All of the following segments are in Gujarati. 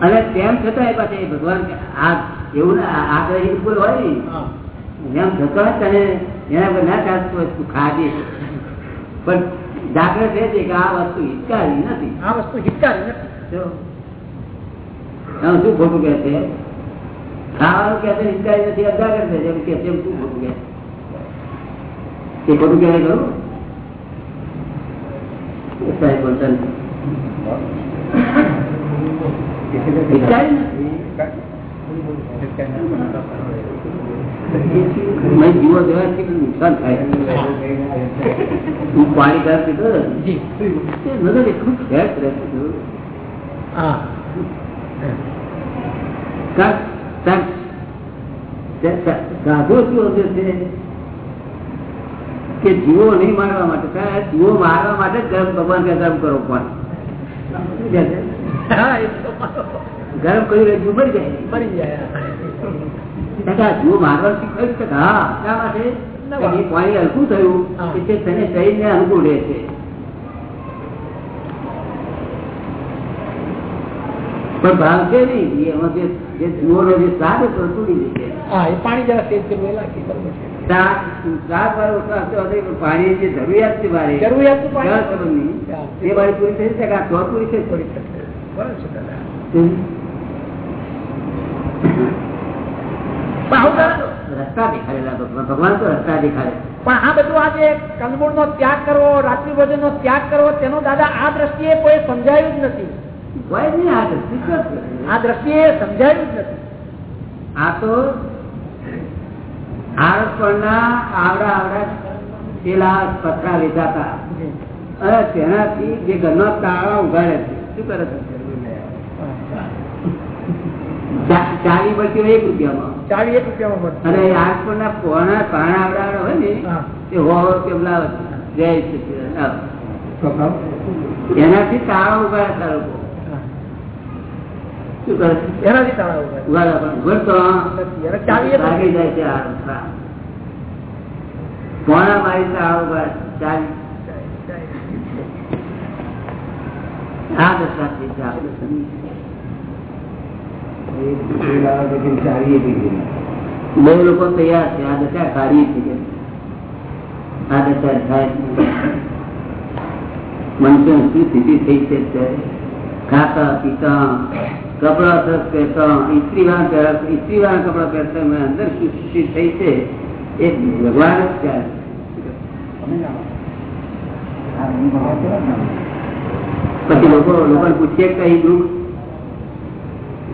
અને તેમ છતાં પાછી ભગવાન આ એવું ને આ કોઈ હોય ને એમ છતાં તને એના પર ના ચાલતું હોય તું ખાજે. પણ જાગ્રત રહે છે કે આ વસ્તુ હિતકારી નથી. આ વસ્તુ હિતકારી નથી. શું ખોટું કે છે? ખાવાનું કે છે હિતકારી નથી અડધા છે. એમ કે છે શું ખોટું કે એ ખોટું કહેવાય ખરું? જીવો પણ નુકસાન થાય હું પાણી ગાર પીધો ને, જી તે મગજ એટલું ફ્રેશ રહેતું સાધુ છે કે જીવો નહીં મારવા માટે. જીવો મારવા માટે જ ગરમ ભગવાન કે ગરમ કરો પણ. ગરમ કરી રહી જીવ મરી જાય. મરી જાય. જીવો મારવા શીખવાય છે. કે હા શા માટે કે એ પાણી હલકું થયું એટલે તને શરીરને અનુકૂળ રહે છે. પણ ભાવશે નહીં. એમાં જે જે જે સ્વાદ હતો તૂટી જશે હા એ પાણી જરા તેજ કરવું એ લાગે બરોબર છે. પણ જે જરૂરિયાત છે મારે. એ મારી પૂરી થઈ શકે આ તો પૂરી થઈ રસ્તા દેખાડેલા ભગવાન તો રસ્તા દેખાડે. પણ આ બધું આજે કંદમૂળ નો ત્યાગ કરવો રાત્રિ ભોજન નો ત્યાગ કરવો તેનો દાદા આ દ્રષ્ટિએ કોઈ સમજાયું જ નથી. આ દ્રષ્ટિએ સમજાયું જ નથી. આ તો આળસપણના આવડા આવડા પેલા પથરા વેચાતા અને તેનાથી જે ઘરમાં તાળા ઉગાડે છે. શું કરે છે? ચાલી પડતી હોય એક રૂપિયામાં. ચાલી એક રૂપિયામાં અને આળસપણના પોણા પાણા આવડા આવડા હોય ને. તે હો કેમલા જય સચિદાનંદ. એનાથી તાળા ઉગાડે છે લોકો. છે એનાથી તાળા ઊભા ઉગાડે પણ ઉગાડતો નથી. અને ચાવી એક લાગી જાય છે આ રસ્તા. પોણા મારી તાળા ઉગાડે ચાલી આ દશા છે જે આપણે સમજી બહુ લોકો તૈયાર છે આ દશા કાઢી છે કે આ દશા થાય મનુષ્ય શું સ્થિતિ થઈ છે અત્યારે? ખાતા, પીતા, કપડા સરસ પહેરતા ઇસ્ત્રીવાળા પહેરા ઇસ્ત્રીવાળા કપડા પહેરતા મેં અંદર શું થઈ છે. એ ભગવાન જ. પછી લોકો, લોકોને પૂછીએ કઈ દુઃખ?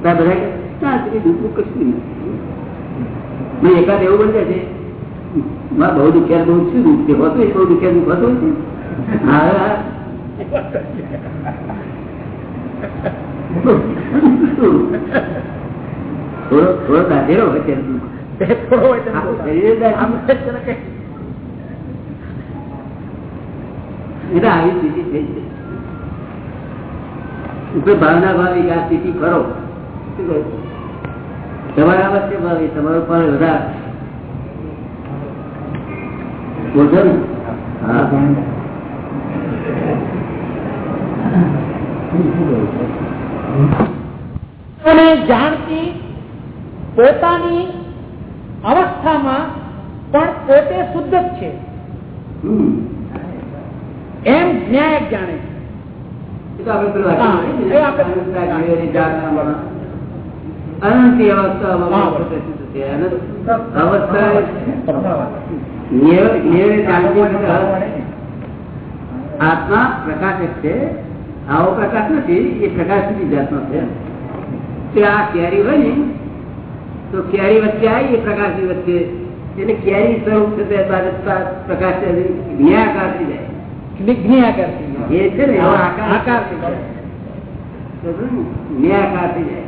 બધા દુઃખ કશું નથી. એકાદ એવું બની જાય છે બહુ દુખ્યા બહુ શું દુઃખ છે? હોતું બહુ દુખ્યા દુઃખ હોતું હા. થોડો હોય ત્યારે આવી સ્થિતિ થઈ છે. ભાવના ભાવી આ સ્થિતિ કરો? તમારા વચ્ચે ભાવી તમારો પણ વધારે. બોલશો ને? હા. જાણતી પોતાની અવસ્થામાં પણ પોતે શુદ્ધ જ છે. એમ ન્યાયક જાણે? અનંત અવસ્થામાં અવસ્થા આત્મા પ્રકાશક છે. આવો પ્રકાશ નથી એ પ્રકાશની જાતનો છે. તે આ કેરી હોય ને તો કેરી વચ્ચે આવી એ પ્રકાશની વચ્ચે. એટલે કેરી સ્વરૂપ છે તે બાદ પ્રકાશ ન્યાયકાર થઈ જાય. નિજ્ઞાકાર થઈ જાય. એ છે ને એવો આકાર. આકાર થઈ જાય. ન્યાયકાર થઈ જાય.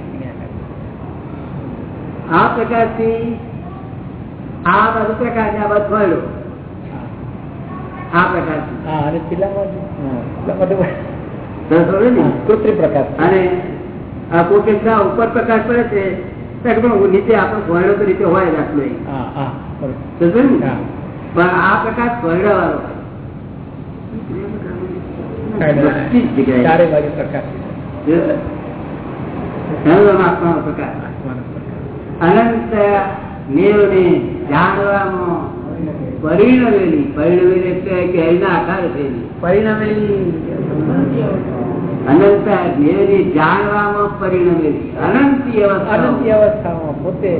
આ પ્રકાશથી આ બાજુ પ્રકાશ આ બાજુ ફળ્યો આ પ્રકાશ હા, અને પેલામાં જ- હા, પેલામાં તો ને કૃત્રિમ પ્રકાશ. અને આ કોકેશના ઉપર પ્રકાશ પડે છે કે નીચે આપણો ભોયડો તો રીતે હોય આટલો. પણ આ પ્રકાશ ભોયડા વાળો એનું અનંત જાણવામાં પરિણમેલી પરિણમેલી એટલે કેરીના આકાર થયેલી. પરિણામેલી અનંત મેળની જાણવામાં પરિણમેલી અનંતી અવસ્થા અનંતી અવસ્થામાં પોતે.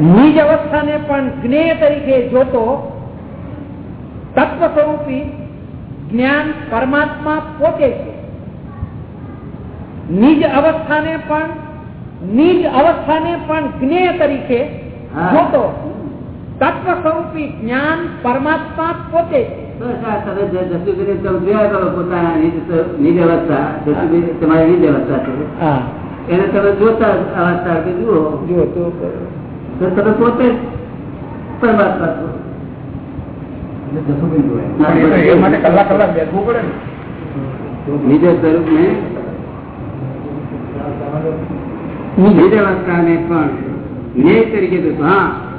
નિજ અવસ્થાને પણ જ્ઞેય તરીકે જોતો તત્વ સ્વરૂપી જ્ઞાન પરમાત્મા પોતે છે. નિજ અવસ્થાને પણ નિજ અવસ્થાને પણ જ્ઞેય તરીકે જોતો તત્વ સ્વરૂપી જ્ઞાન પરમાત્મા પોતે એને તમે જોતા અવસ્થા કે જુઓ. જુઓ તો. તો તમે પોતે પરમાત્મા છો. કલાક કલાક બેસવું પડે ને. નિજ સ્વરૂપ ને નિજ અવસ્થાને પણ ન્યાય તરીકે હા.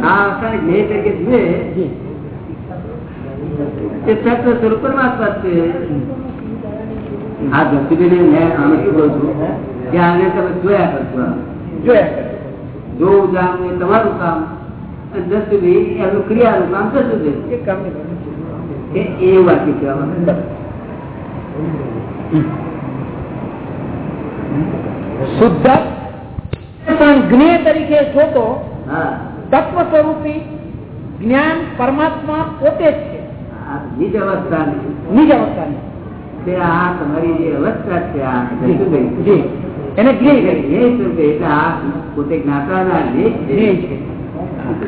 આ અવસ્થાને જ્ઞેય તરીકે જુએ જી તે તત્વ સ્વરૂપ પરમાત્મા જ છે આ જસુભાઈને મેં આમ શું કહું છું કે આને તમે જોયા કરશો જોયા કરે. જોવું જાણવું એ તમારું કામ અને જસુભાઈ એમનું ક્રિયાનું કામ જસુભાઈ એ કામની બને છે. એ એવું વાક્ય કહેવાનું શુદ્ધ પણ જ્ઞેય તરીકે જોતો હા તત્વ સ્વરૂપી જ્ઞાન પરમાત્મા પોતે જ છે. આ નિજ અવસ્થાની. નિજ અવસ્થાની. તે આ તમારી જે અવસ્થા છે આ જી જી. એને જ્ઞેય કહે એટલે આ પોતે જ્ઞાતાના છે. જ્ઞેય છે.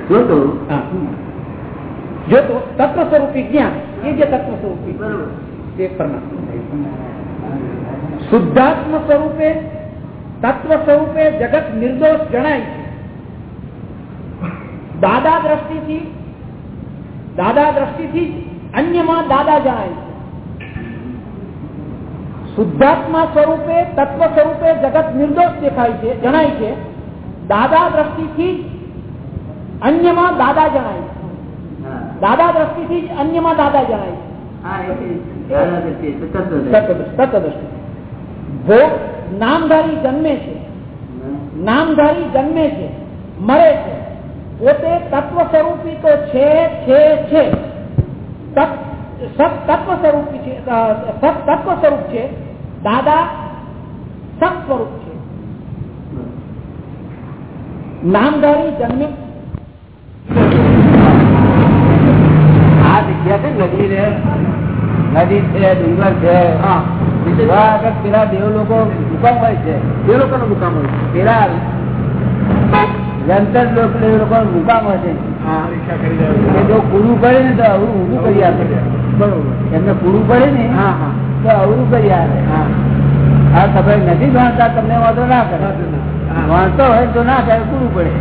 જોતો હા. જોતો તત્વ સ્વરૂપી જ્ઞાન. એ જે તત્વ સ્વરૂપી બરોબર. તે પરમાત્મા. શુદ્ધાત્મ સ્વરૂપે તત્વ સ્વરૂપે જગત નિર્દોષ જણાય છે. દાદા દ્રષ્ટિથી દાદા દ્રષ્ટિથી જ અન્યમાં દાદા જણાય છે શુદ્ધાત્મા સ્વરૂપે તત્વ સ્વરૂપે જગત નિર્દોષ દેખાય છે જણાય છે દાદા દ્રષ્ટિથી જ અન્યમાં દાદા જણાય છે હા દાદા દ્રષ્ટિથી જ અન્યમાં દાદા જણાય છે હા એટલે દાદા દ્રષ્ટિ એટલે તત્વ દ્રષ્ટિ. તત્વદૃષ્ટિ ભોગ નામધારી જન્મે છે નામધારી જન્મે છે મરે છે પોતે તત્વ સ્વરૂપી તો છે છે છે. તત્વ સ્વરૂપી છે તત્વ સ્વરૂપ છે દાદા સત સ્વરૂપ છે. નામધારી જન્મી આ જગ્યા છે નદી રે નદી છે ડુંગર છે. આગળ પેલા દેવ લોકો મુકામ હોય છે. એ લોકોનો મુકામ હોય છે. પેલા જંતર લોક મુકામ હોય છે. હા રિક્ષા કરી કે જાય જો પૂરું પડે ને તો અવરું ઊંધું કરી આપે. બરોબર. એમને પૂરું પડે ને હા હા. તો અવરું કરી આપે. હા. આ તમે નથી ભણતા તમને વાંધો ના કરે. વાંચતો હોય તો ના કરે પૂરું પડે.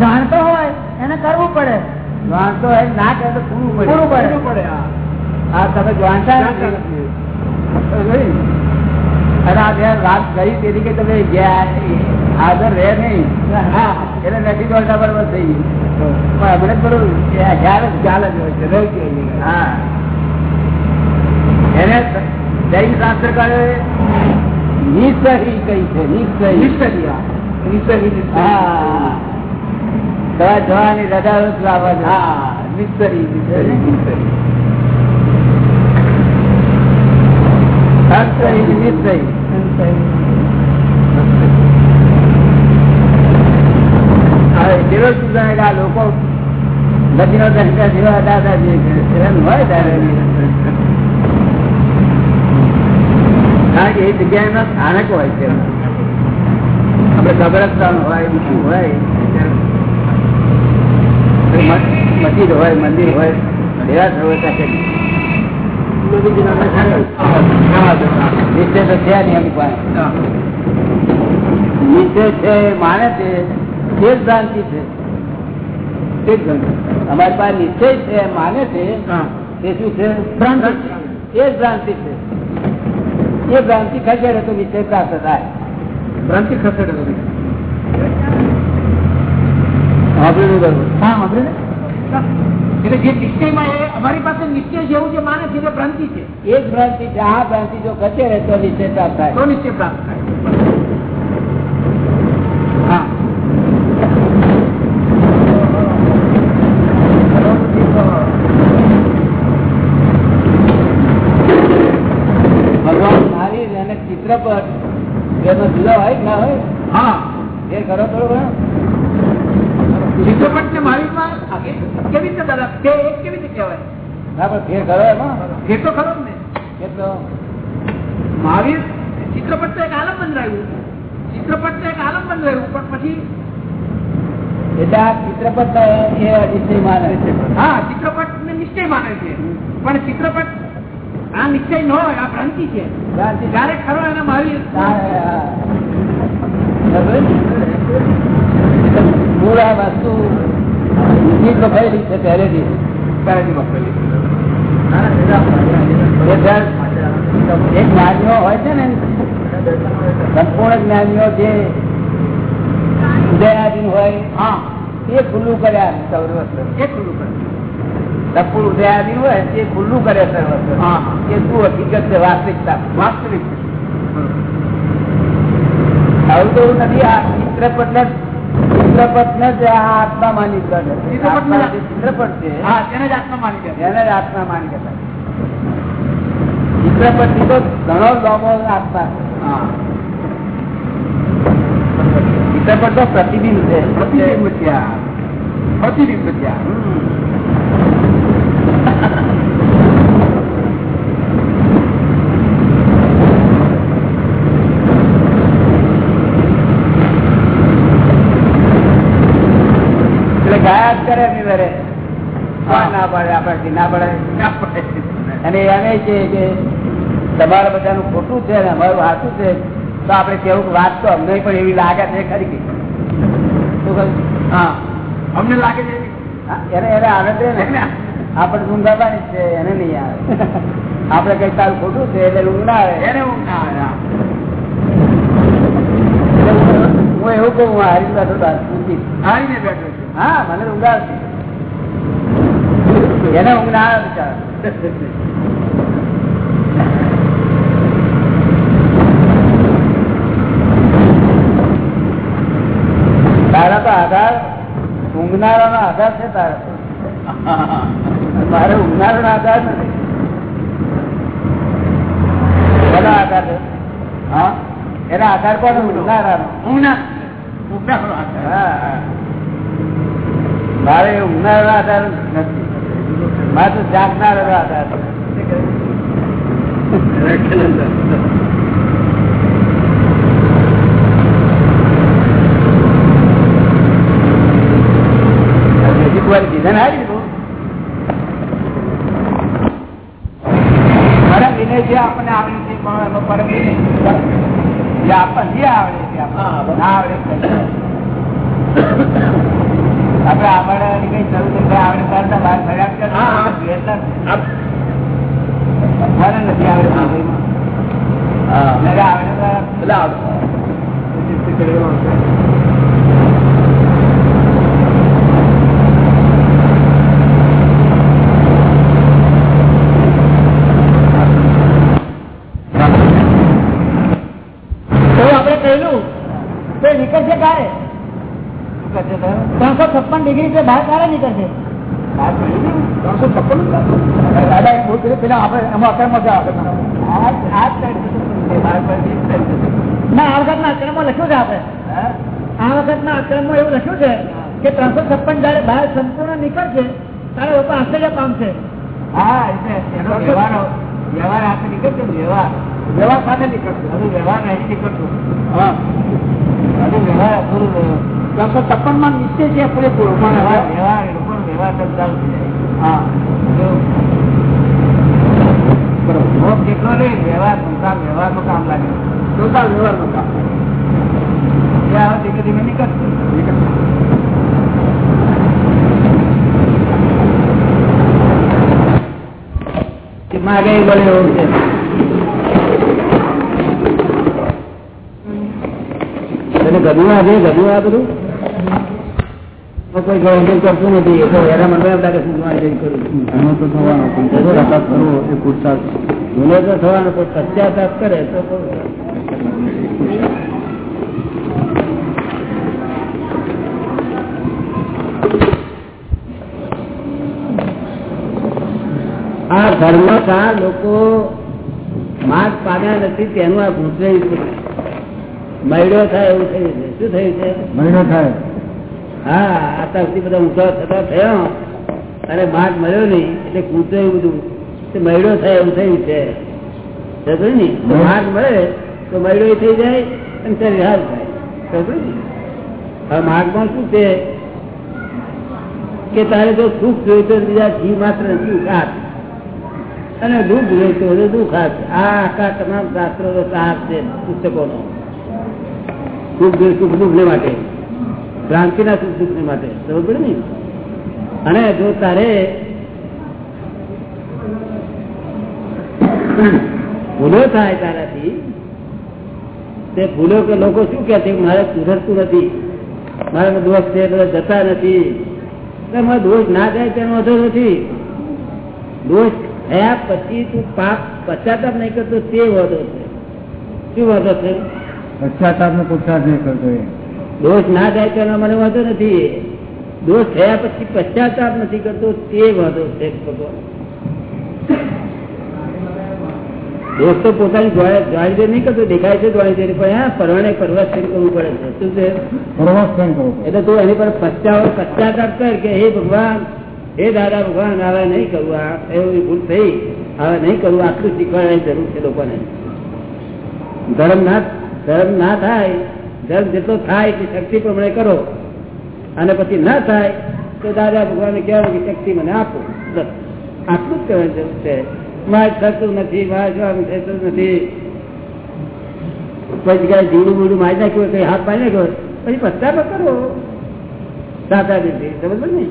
જાણતો હોય એને કરવું પડે. વાંધો હોય ના કરે તો પૂરું પડે. પૂરું પડે. હા. આ તમે જાણતા જાણતા નથી. અને આ બે વાત કરી તેથી કે તમે ગયા આગળ રહે નહીં. એટલે નથી દોડતા બરોબર થઈ ગયું. પણ હમણાં જ ખ્યાલ જ ચાલે જ હોય છે રહી હા. એને દૈનિક શાસ્ત્ર નિસહી કઈ છે નિસહી નિશ્ચય હા. નિશ્ચય નિશ્ચય હા જવાની રજા લાવવા. હા નિશ્ચય નિશ્ચય નિસહી હવે પેલો શું જાણે કે આ કારણ કે એ જગ્યા એમના સ્થાનક હોય છે. હોય, બીજું હોય મસ્જિદ હોય, મંદિર હોય એવા હોય ત્યાં નિશ્ચય પાસે નિશ્ચય છે માને છે તે જ અમારી પાસે નિશ્ચય છે માને છે તે શું છે. એ ભ્રાંતિ છે એ ભ્રાંતિ ખસેડે તો નિશ્ચય પ્રાપ્ત થાય ભ્રાંતિ ખસેડે તો કરવું હા આપણે એટલે જે નિશ્ચયમાં એ અમારી પાસે નિશ્ચય જેવું જે માને છે તે ભ્રાંતિ છે. એ જ ભ્રાંતિ છે. આ ભ્રાંતિ જો ખસેડે તો નિશ્ચય પ્રાપ્ત થાય. તો નિશ્ચય પ્રાપ્ત થાય હા ભગવાન મહાવીર અને ચિત્રપટ એનો જુદો હોય કે ના હોય હા એ કરો થોડો ઘણો ચિત્રપટ ને મારીમાં કેવી રીતે દાદા તે એક કેવી રીતે કહેવાય એ તો ખરો ને. કેટલો મહાવીર ચિત્રપટ તો એક આલમ બંધાયું. ચિત્રપટ તો એક આલમ બંધાયું પણ પછી એટલે આ ચિત્રપટ એ નિશ્ચય માને છે. હા ચિત્રપટ ને નિશ્ચય માને છે. પણ ચિત્રપટ આ નિશ્ચય ન હોય આ ભ્રાંતિ છે. જયારે ખરો એને મહાવીર મૂળ આ વસ્તુ છે પહેલેથી. પહેલેથી વપરાયેલી. એ જ્ઞાનીઓ હોય છે ને સંપૂર્ણ જ્ઞાનીઓ જે ઉદયાધીન હોય હા. તે ખુલ્લું કર્યા સર્વસ્વ એ ખુલ્લું કર્યું સંપૂર્ણ ઉદયાધીન હોય તે ખુલ્લું કરે સર્વસ્વ હા. એ શું હકીકત છે? વાસ્તવિકતા. વાસ્તવિક આવું તો એવું નથી આ ચિત્રપટ ચિત્રપટ ને જ આ આત્મા માની ચિત્રપટ છે. હા જ આત્મા માની એને જ આત્મા માની કરતા ચિત્રપટથી તો ઘણો લાંબો આત્મા હા. ચિત્રપટ તો પ્રતિબિંબ છે. પ્રતિબિંબ આ. પ્રતિબિંબ છે આ. એટલે ગાયા જ કરે. ના પડે આપણાથી ના પડે. અને એમ છે કે તમારા બધાનું ખોટું છે ને અમારું સાચું છે તો આપણે કેવું વાત તો અમને પણ એવી લાગે છે ખરી હા. અમને લાગે છે એને એને આવે છે ને? આપણે ઊંઘાવાની છે એને નહીં આવે. આપણે કઈ તારું ખોટું છે એટલે ઊંઘ ના આવે. એને ઊંઘ ના આવે હું- એવું કહું હું હારી બેઠો. હારીને બેઠો છું. હા મને ઊંઘ આવતી એને ઊંઘ ના આવે બિચારા તારા તો આધાર ઊંઘનારા નો આધાર છે તારા તો. મારે ઊંઘનારો નો આધાર નથી. એનો આધાર છે? હા? એના આધાર પર ઊંઘનારા નો ઊંઘ ના ઊંઘ ના કરો હાથ. હા. મારે ઊંઘનારા આધાર નથી. મારે જાગનાર હતા છે હજી કોઈ વિધાન આવી દીધું પરમ વિનય જે આપણને આવડે છે પણ એનો પરમ વિનય જે આપણને જે આવડે છે આપણને ના આવડે તો કઈ. આપણે આવડવાની કઈ જરૂર નથી આવડે કરતા બહાર ફરિયાદ કરતા હા, હા. એટલા જ. આપ- મને નથી આવડતું ભાઈમાં. નકર આવડે તો એટલે આવડે. તો આપણે કહેલું તો એ નીકળશે ક્યારે શું કરશે તો? ત્રણસો છપ્પન ડિગ્રી છે બહાર ક્યારે નીકળશે બહાર પડી ગયું? ત્રણસો છપ્પન દાદા એ ભૂલ કરી આ. ના અક્રમમાં લખ્યું છે આપણે. અક્રમમાં એવું લખ્યું છે કે ત્રણસો છપ્પન જયારે બહાર સંપૂર્ણ નીકળશે ત્યારે લોકો આશ્ચર્ય પામશે. હા એટલે વ્યવહાર વ્યવહાર આપણે નીકળશે વ્યવહાર. વ્યવહાર સાથે નીકળશે. હજુ વ્યવહાર નહીં નીકળતું. હા. હજુ વ્યવહાર અધૂરું ત્રણસો છપ્પનમાં નિશ્ચય છે પૂરેપૂરો. પણ વ્યવહાર લોકોનો વ્યવહાર જાય હા. કામ લાગે. સંસાર વ્યવહારનું કામ. ધીમે ધીમે નીકળશે. નીકળશે. માગે બોલે એવું ગયું આ બધું? કોઈ ગવર્મેન્ટ કરતું નથી તો એના મને એમ લાગે શું મારે કરું ગુનો તો થવાનો પણ પશ્ચાતાપ કરવો એ પુરુષાર્થ છે. તો થવાનો પણ પશ્ચાતાપ કરે તો આ ધર્મ કા લોકો માર્ગ પામ્યા નથી તેનું આ ભૂતરેલું મળ્યો થાય એવું થયું છે. શું થયું છે? મળ્યો થાય. હા આટલા સુધી બધા ઊંચા થતા થયો અને માર્ગ મળ્યો નહીં એટલે કૂતો એવું બધું. મયડો થાય એવું થયું છે. સમજો ને? તો માર્ગ મળે તો મયડો એ થઈ જાય અને શરીર હાલ થાય. સમજો ને? હવે માર્ગમાં શું છે? કે તારે જો સુખ જોયું તો બીજા જીવ માત્ર સુખ હાથ અને દુઃખ જોઈતો તો દુઃખ હાથ આ આખા તમામ શાસ્ત્રો સાર છે પુસ્તકોનો. સુખ સુખ દુઃખ માટે. ક્રાંતિના સુખ માટે. અને જો તારે ભૂલો થાય તારાથી, તે ભૂલો કે લોકો શું કે મારે સુધરતું નથી મારા દોષ છે, બધા જતા નથી. મારો દોષ ના જાય તેનો અધો નથી. દોષ થયા પછી તું પાપ પશ્ચાતાપ નહીં કરતો, તે વધો છે. શું વધો છે? પશ્ચાતાપ નો પુરુષાર્થ નહીં કરતો એ. દોષ ના થાય તેનો મને વાંધો નથી. દોષ થયા પછી પશ્ચાતાપ નથી કરતો તે વાંધો છે ભગવાન. દોષ તો પોતાની જ્વાળી નહીં કરતો દેખાય છે જ્વાળી પણ હા પરવાને પરવાસ કરવું પડે છે. શું છે? પ્રવાસ એટલે તું એની પર પશ્ચાવ પશ્ચાતાપ કર કે હે ભગવાન હે દાદા ભગવાન હવે નહીં કરવું આ એવી ભૂલ થઈ. હવે નહીં કરવું આટલું શીખવાની જરૂર છે લોકોને. ધર્મ ના ધર્મ ના થાય ધર્મ જેટલો થાય એટલી શક્તિ પ્રમાણે કરો. અને પછી ના થાય તો દાદા ભગવાન કહેવાનું કે શક્તિ મને આપો. આટલું જ કહેવાની જરૂર છે. મારે થતું નથી, મારે જવાનું થતું નથી. કોઈ જગ્યાએ જીવડું બીડું મારી નાખ્યું કઈ હાથ મારી નાખ્યો પછી પશ્ચાતાપ કરો. સાચા દીધી સમજ ને?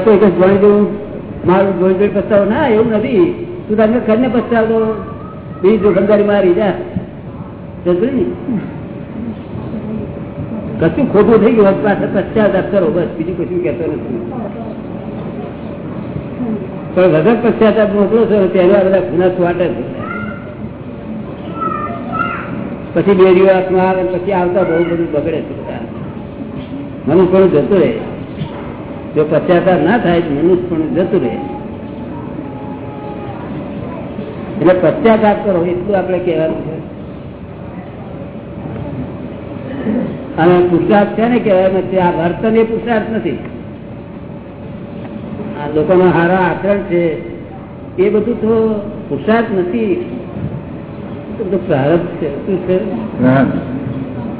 કોઈ કઈ જોઈ જેવું? મારું જોઈ જોઈ પસ્તાવો? ના, એવું નથી. તું તમને કરીને પસ્તાવો બીજી જોખમદારી મારી જા. કશું ખોટું થઈ ગયું પાછળ પશ્ચાતાપ કરો, બસ. બીજું કશું કહેતો નથી. પણ વગર પશ્ચાતાપ મોકલો છો તેના બધા ગુના સ્વાટ છે. પછી બે દિવસમાં આવે પછી આવતા બહુ બધું બગડે છે. મનુષ્ય જતું રહે. જો પશ્ચાતાપ ના થાય તો મનુષ્ય જતું રહે. એટલે પ્રત્યાઘાત કરો એટલું આપણે કહેવાનું છે. અને પુરુષાર્થ છે ને કહેવાય નથી આ વર્તન એ પુરુષાર્થ નથી. આ લોકોનો હારા આચરણ છે એ બધું તો પુરુષાર્થ નથી. એ છે શું છે?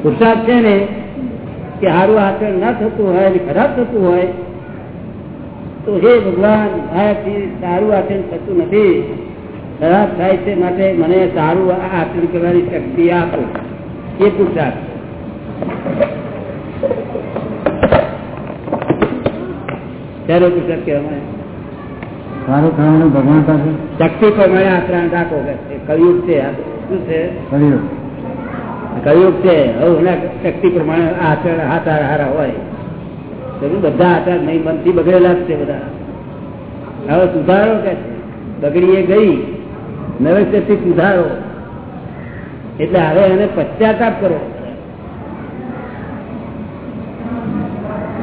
પુરુષાર્થ છે ને કે સારું આચરણ ના થતું હોય અને ખરાબ થતું હોય તો હે ભગવાન મારાથી સારું આચરણ થતું નથી. ખરાબ થાય છે માટે મને સારું આચરણ કરવાની શક્તિ આપો. એ પુરુષાર્થ ચાલો પુરુષાર્થ કહેવાય. સારું ભગવાન પાસે? શક્તિ પ્રમાણે આચરણ રાખો કે છે. શું છે? કળિયુગ. છે. હવે શક્તિ પ્રમાણે આચરણ હાથ હારા હોય. તો બધા આચાર નહીં મનથી બગડેલા જ છે બધા. હવે સુધારો કે છે? બગડી એ ગઈ. નવેસરથી સુધારો. એટલે હવે એને પશ્ચાતાપ કરો.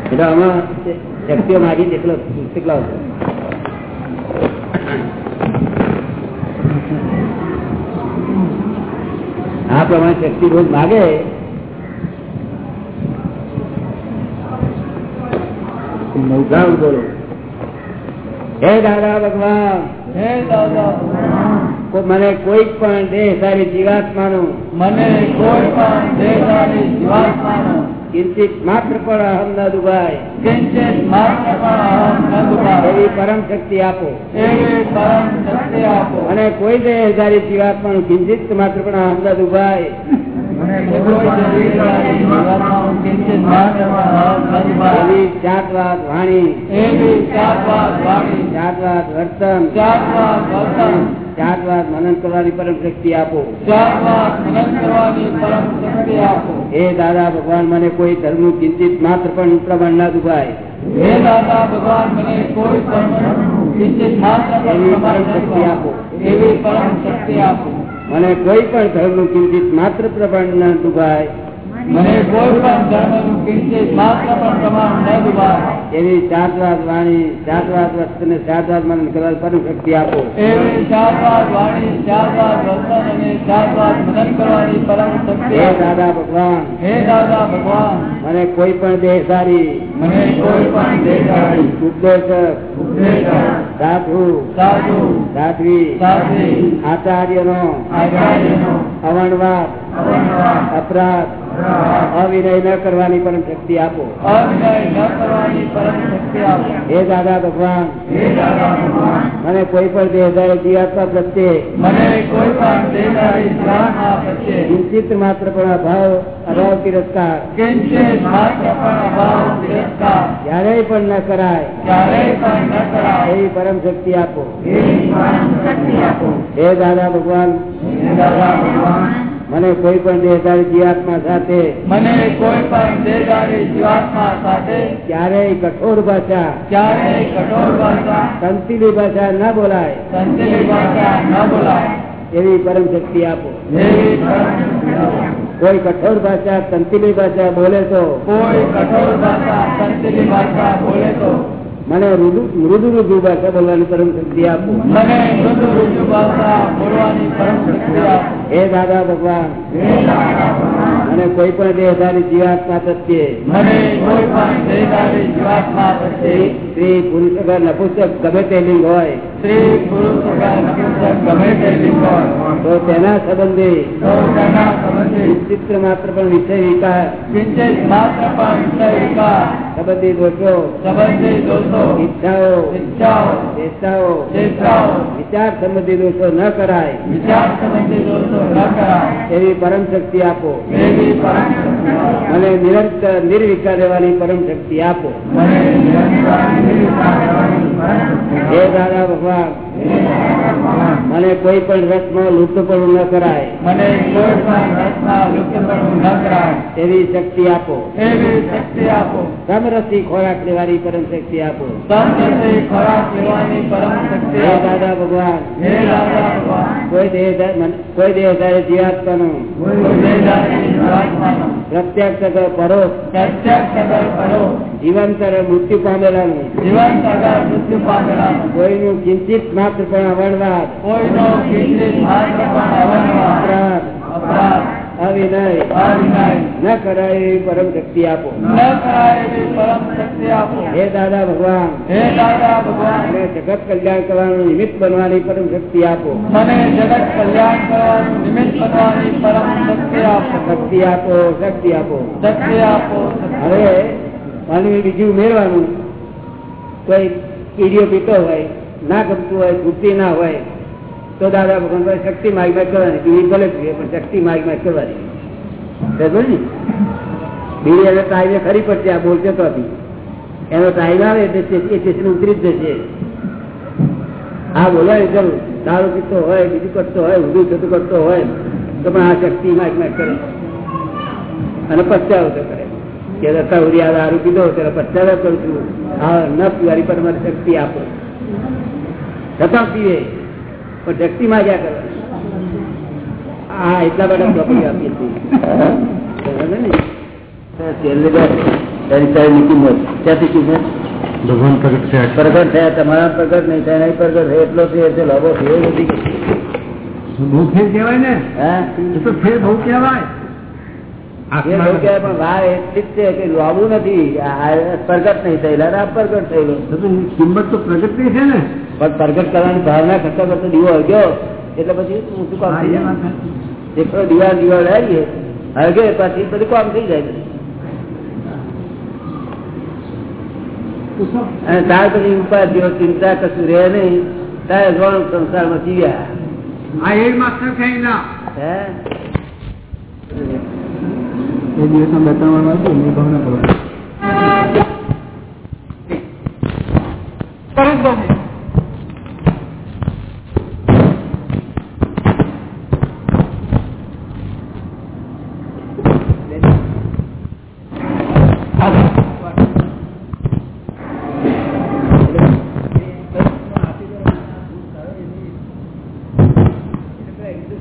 એટલે આમાં શક્તિઓ માગી એટલો શીખલાવ આ પ્રમાણે શક્તિ રોજ માગે. નવગાવ બોલો. હે દાદા ભગવાન. હે દાદા. મને કોઈ પણ દેહ સારી જીવાત્માનું મને કોઈ પણ દેહધારી નું કિંચિત માત્ર પણ અહમ ન દુભાય. કિંચિત માત્ર પણ અહમ ન દુભાય. એવી પરમ શક્તિ આપો. એવી પરમ શક્તિ આપો. અને કોઈ દેહધારી અહમ ન દેહધારી કિંચિત માત્ર પણ અહમ ન દુભાય. જાતવાદ વાણી. જાતવાદ વર્તન. ચારવાદ વર્તન. આપો. ત્યારબાદ મનન કરવાની પરમ શક્તિ આપો. હે દાદા ભગવાન મને કોઈ ધર્મ ચિંતિત માત્ર પણ પ્રમાણ ના દુભાય. હે દાદા ભગવાન મને કોઈ પરમ શક્તિ આપો. એવી પરમ શક્તિ આપો. મને કોઈ પણ ધર્મ ચિંતિત માત્ર પ્રમાણ ના દુભાય. મને કોઈ પણ ધર્મનું કિંચિત માત્ર પણ પ્રમાણ ન દુભાય એવી વાણી વસ્તુને મનન શક્તિ આપો. એવી ત્યારબાદ વાણી ત્યારબાદ વર્તન અને ત્યારબાદ મનન કરવાની પરમ શક્તિ હે દાદા ભગવાન. હે દાદા ભગવાન. મને કોઈ પણ દેહધારી. મને કોઈ પણ દેખાડી ઉપદેશક. ઉપદેશક. સાધુ. સાધુ. સાધ્વી. સાધ્વી. આચાર્યનો. આચાર્યનો. અવણવાદ અપરાધ. અવિનય ન કરવાની પરમ શક્તિ આપો. હે દાદા ભગવાન. મને કોઈ પણ દેહધારી જીવાત્મા પ્રત્યે પણ કિંચિત માત્ર પણ અભાવ અભાવ તિરસ્કાર. પણ ક્યારેય પણ ન કરાય. પણ એવી પરમ શક્તિ આપો. હે દાદા ભગવાન. મને કોઈ પણ દેહધારી જીવાત્મા સાથે મને કોઈ પણ દેહધારી જીવાત્મા સાથે ક્યારેય કઠોર ભાષા ક્યારેય કઠોર ભાષા સંતીલી ભાષા ન બોલાય. સંતેલી ભાષા ન બોલાય. એવી પરમ શક્તિ આપો. કોઈ કઠોર ભાષા સંતીલી ભાષા બોલે તો કોઈ કઠોર ભાષા સંતેલી ભાષા બોલે તો મને મૃદુ મૃદુ મૃદુ ભાષા બોલવાની પરમ શક્તિ આપો. મને મૃદુ રુજુ ભાષા બોલવાની પરમ શક્તિ આપો. હે દાદા ભગવાન. હે દાદા ભગવાન. મને કોઈ પણ દેહધારી જીવાત્મા પ્રત્યે સ્ત્રી પુરુષ અગર નપુસ્તક ગમે તે લિંગ હોય તે તેના સંબંધે વિચિત્ર માત્ર પણ વિષય વિકાર. સંબંધી દોષો ઈચ્છાઓ ચેષ્ટાઓ વિચાર સંબંધી દોષો ન કરાય. વિચાર સંબંધી દોષો ન કરાય. એવી પરમ શક્તિ આપો. એવી પરમ શક્તિ આપો. મને નિરંતર નિર્વિકાર રહેવાની પરમ શક્તિ આપો. હે દાદા ભગવાન મને કોઈ પણ રસમાં લુપ્તપણું ન કરાય. મને કોઈ પણ ન કરાય. એવી શક્તિ આપો. એવી શક્તિ આપો. સમરસી ખોરાક લેવાની પરમ શક્તિ આપો. સમરસી ખોરાક લેવાની પરમ શક્તિ હે દાદા ભગવાન. હે દાદા ભગવાન. કોઈ દેહ કોઈ જીવાત્માનો. કોઈ દેહધારી જીવાત્માનો. પ્રત્યક્ષ અગર પરો. પ્રત્યક્ષ અગર જીવન જીવંતર મૃત્યુ પામેલાનું. જીવંત અગર મૃત્યુ પામેલાનો. કોઈનું કિંચિત માત્ર પણ અવણવાદ કોઈનો કિંચિત માત્ર પણ અવનવા અપરાધ અપરાધ અવિનય અવિનય ન કરાય એવી પરમ શક્તિ આપો ન કરાય એવી પરમ શક્તિ આપો હે દાદા ભગવાન હે દાદા ભગવાન મને જગત કલ્યાણ કરવાનું નિમિત્ત બનવાની પરમ શક્તિ આપો મને જગત કલ્યાણ કરવાનું નિમિત્ત બનવાની પરમ શક્તિ આપો શક્તિ આપો શક્તિ આપો શક્તિ આપો શક્તિ હવે માનવી બીજું ઉમેરવાનું કોઈ કીડીઓ પીતો હોય ના ગમતું હોય, બુદ્ધિ ના હોય, તો દાદા ભગવાનભાઈ શક્તિ માર્ગમાં કરવાની બીજી ભલે પણ શક્તિ માગમાં કરવાની બરાબર ને? બીજી એને ટાઈમે ખરી પડશે, આ બોલશે તો એનો ટાઈમ આવે એટલે સ્ટેશન ઉતરી જ જશે. હા, બોલાય જરૂર દારૂ પીતો હોય, બીજું કરતો હોય, ઊંધું થતું કરતો હોય, તો પણ આ શક્તિ માગમાં કરે અને પચાવ તો કરે. કે રસ્તા ઉડી દારૂ પીધો, ત્યારે પચાવ કરું છું. હા, ન પીવાની પર મારી શક્તિ આપો. છતાં પીવે. પણ વ્યક્તિ માં ગયા કરે? હા એટલા બધા પ્રોપર્ટી આપીએ છીએ. ભગવાન પ્રગટ થયા પ્રગટ થયા તમારા પ્રગટ નહીં થયા નહીં પ્રગટ થયા. એટલો છે એટલે લાભો થયો નથી. બહુ ફેર કહેવાય ને? હા? એ તો ફેર બહુ કહેવાય. પણ વાર એટલી જ છે કે લાવવું નથી. આ પ્રગટ નહીં થયેલા. આ પ્રગટ થયેલો. તો તો કિંમત તો પ્રગટ થઈ છે ને. પણ પ્રગટ કરવાની ભાવના કરતા કરતા દીવો હગ્યો એટલે પછી ઊંચું કામ હા, થઈ એ વાત જાય સાચી. એકલો દિવાળ દિવાળ આવીએ હગે પછી બધું કામ થઈ જાય. અને ત્યાર પછી ઉપાધિઓ ચિંતા કશું રહે નહીં. ત્યારે જોવાનું સંસારમાં જીવ્યા. આ હેડ માસ્ટર છે એના હે? એ દિવસના બે ત્રણ વાર વાંચ્યું, એની ભાવના કરવાની.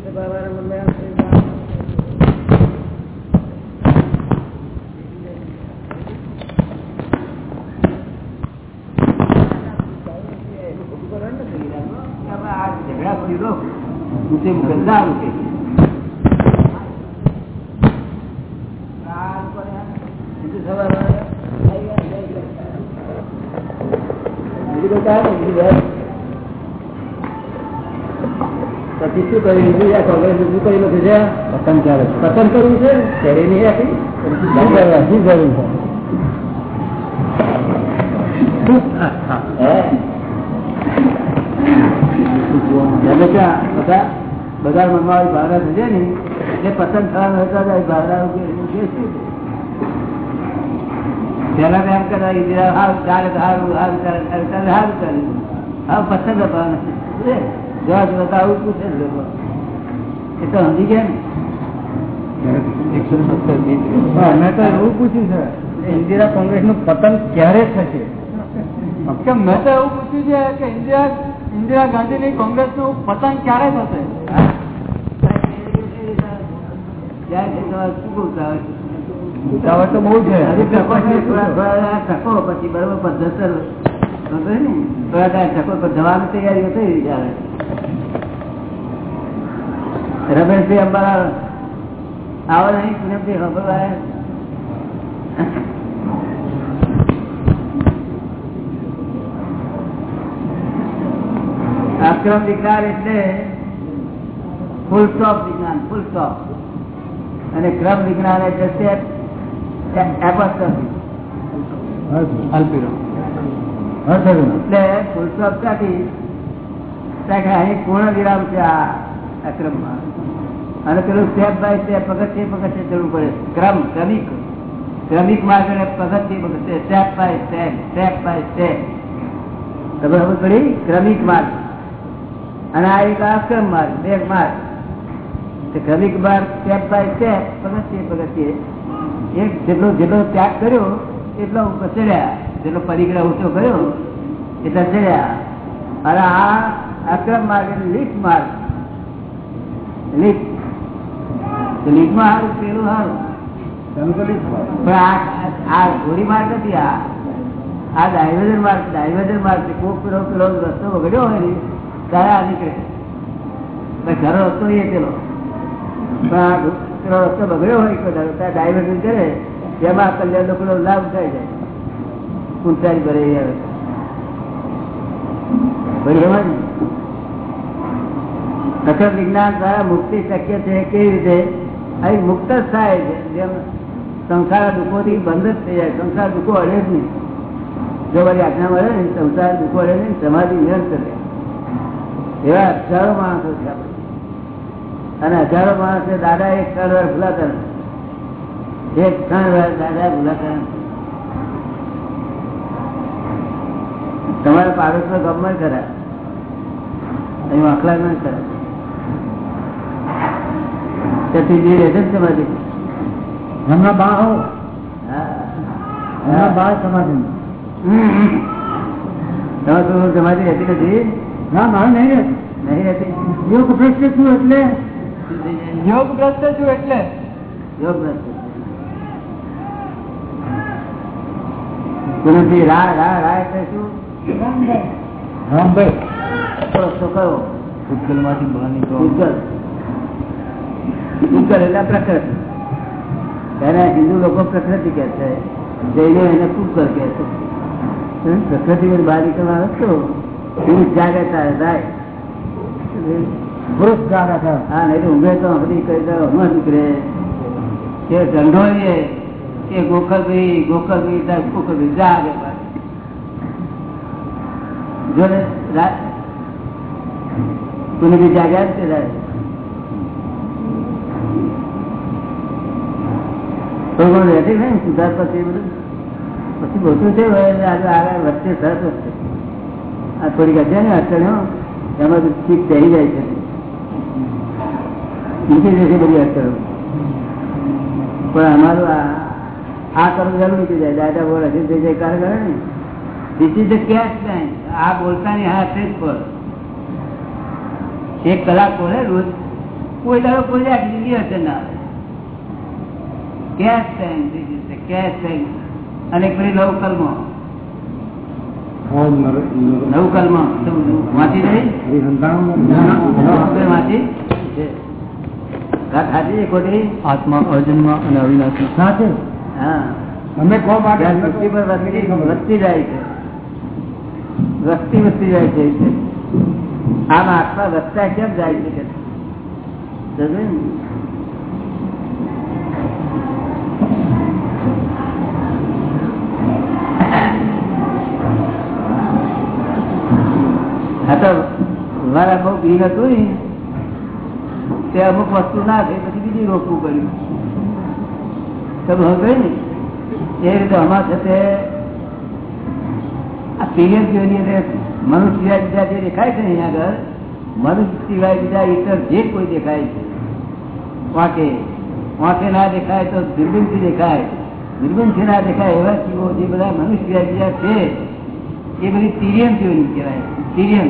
સભાવાળા મનમાં આવશે. ઝઘડા પડી લો ઊંચે ગંદા રૂપે પછી શું કર્યું બીજું આ કોંગ્રેસ શું કર્યું નથી છે પસંદ ક્યારે? પસંદ કરવું? છે? ત્યારે નહીં આપી? બધા? મનમાં ભાડા થશે ને? એ પસંદ થવાનું હતા શું? પેલા તો એમ કરતા હારું, ચાલે હારું ચાલે હારું ચાલે. હા પસંદ અપાવવાના જવા જવા તો આવું પૂછે લોકો. એ તો સમજી ગયા ને. મેં તો એવું પૂછ્યું છે, ઇન્દિરા કોંગ્રેસનું પતન ક્યારે થશે? કે મેં તો એવું પૂછ્યું છે કે ઇન્દિરા ઇન્દિરા ગાંધીની કોંગ્રેસનું પતન ક્યારે થશે? જાય ઉતાવળ તો બહુ છે. પછી બરોબર પદ્ધતર ને? થોડા ટકો પર જવાની તૈયારીઓ થઈ હવે. રમેશભાઈ અંબાલાલ આવો નહીં પૂનમભાઈ ખબર આક્રમ વિકાર એટલે ફૂલ સ્ટોપ વિજ્ઞાન ફૂલ સ્ટોપ અને ક્રમ વિજ્ઞાન એટલે. અલ્પીરો. એટલે ફૂલ સ્ટોપ ક્યાંથી? ત્યાં અહીં પૂર્ણ વિરામ છે આ. અક્રમમાં અને પેલું સ્ટેપ બાય સ્ટેપ પગથિયે પગથિયે જવું પડે. ક્રમ, ક્રમિક. ક્રમિક માર્ગ પગથિયે પગથિયે. Step by step step by step ખબર ખબર પડી? ક્રમિક માર્ગ. અને આ એક આક્રમ માર્ગ, બે માર્ગ. ક્રમિક માર્ગ સ્ટેપ બાય સ્ટેપ પગથિયે પગથિયે. એક જેટલો જેટલો ત્યાગ કર્યો, એટલો ઉપર ચડ્યા. જેટલો પરિગ્રહ ઊંચો કર્યો, એટલા ચડ્યા. અને આ અક્રમ માર્ગ એટલે લીફ માર્ગ. લીફ લીફમાં સારું પેલું સારું પણ આ આ ઘોડી માર્ગ નથી આ આ ડાયવર્જન માર્ગ ડાયવર્જન માર્ગ કોક પેલો પેલો રસ્તો વગડ્યો હોય ને ત્યારે આ નીકળે. ઘરો રસ્તો એ પેલો. પણ આ પેલો રસ્તો બગડ્યો હોય કોઈ ત્યાં ડાયવર્જન કરે તેમાં કલ્યાણ લોકો લાભ થાય જાય. ઊંચાઈ ભરે આવે. બરાબર ને અક્ષર વિજ્ઞાન દ્વારા મુક્તિ શક્ય છે, કેવી રીતે? અહીં મુક્ત જ થાય છે, જેમ સંસાર દુઃખોથી બંધ જ થઈ જાય. સંસાર દુઃખો અડે જ નહીં. જો મારી આજ્ઞા મળે ને, સંસાર દુઃખો અડે નહીં, સમાધિ નિરંતર એવા હજારો માણસો છે અને હજારો માણસ દાદા એક ત્રણ વાર ભૂલાતા. એક ત્રણ વાર દાદા નથી. તમારા પાડોશમાં ગમન કરા અહીં આખલા ન કરા તેથી જે રહે છે ને સમાધિ એમના બા હો હા એમના બા સમાધિ તમારે તો સમાધિ રહેતી નથી ના મારે નહીં રહે નહીં રહેતી યોગ ભ્રષ્ટ છું એટલે યોગ ગ્રસ્ત છું એટલે યોગ ભ્રષ્ટ. પુનઃથી રા રા રા એટલે શું રામભાઈ રસ્તો કયો ઉત્કલમાંથી બહાર નીકળો ઉજ્જવલ ઉજ્જવલ એટલે પ્રકૃતિ એને હિન્દુ લોકો પ્રકૃતિ કે છે જૈનો એને કુકર કે છે હમ? પ્રકૃતિ માંથી બહાર નીકળવા રસ્તો પુરુષ જાગે ત્યારે જાય પુરુષ જાગા હતા હા નહીં તો ઊંઘે તો હમણાં કહી દો હમણાં નીકળે કે ઢંઢોળીએ કે ગોખલભાઈ ગોખલભાઈ ત્યાં ગોખલભાઈ જાગે પાછું. જો ને રા- કોઈને બી જાગ્યા જ તે રાત. થોડીક હશે ને અડચણો એમાં તો ચીક ચડી જાય છે. નીકળી જશે બધી અડચણો. પણ અમારું આ કરવું જરૂર નીકળી જાય દાદા બોલ, હજી જય જયકાર કરે ને this is the cash bank આ બોલતાની હાથે જ પર એક કલાક બોલે, રોજ કોઈ દાડો કોઈ આખી જિંદગી અડચણ ના આવે. કેશ જશે કેશ ટાઈમ અને પેલી નવ કલમો નવ કલમો વાંચી નહીં વાંચી? છે ખોટી? આત્મા અજન્મ અને અવિનાશી. સાચે હા. અમે કહો માટે વસ્તી પર વસ્તી જાય છે. વસ્તી વધતી જાય છે. આમ આત્મા વધતા કેમ જાય છે? આ તો મારા બહુ ભીડ હતું ને, તે અમુક વસ્તુ ના થઈ, પછી બીજી રોકવું પડ્યું. તમે હવે ને, એ રીતે અમારા સાથે આ પીરિયડ જોઈને એટલે મનુષ્ય બીજા જે દેખાય છે ને આગળ, મનુષ્ય સિવાય બીજા ઇતર જે કોઈ દેખાય છે વાંકે. વાંકે ના દેખાય તો દુર્બીનથી દેખાય. દુર્બીનથી ના દેખાય એવા જીવો જે બધા મનુષ્ય બીજા છે. એ બધી તિરિયન ચોરી કહેવાય. તિરિયન